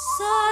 So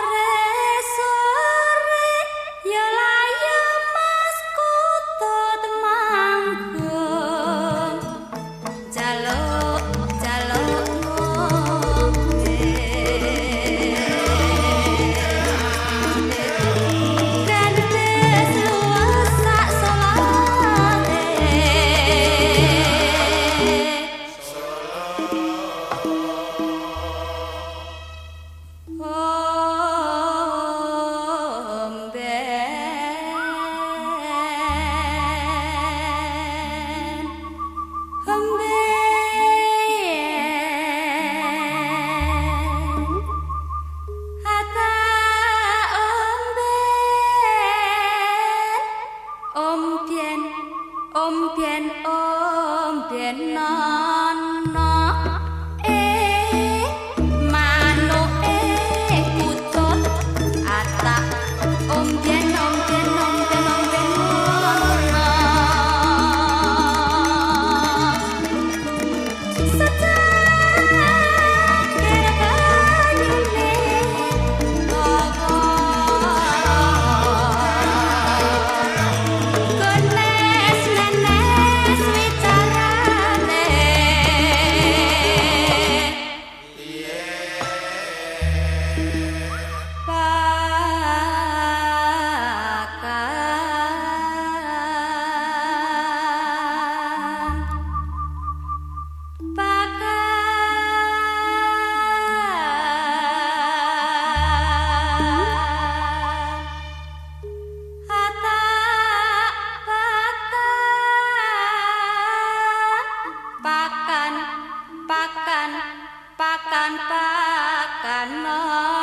ôm tiền ôm tiền nào pakan pakan pakan no.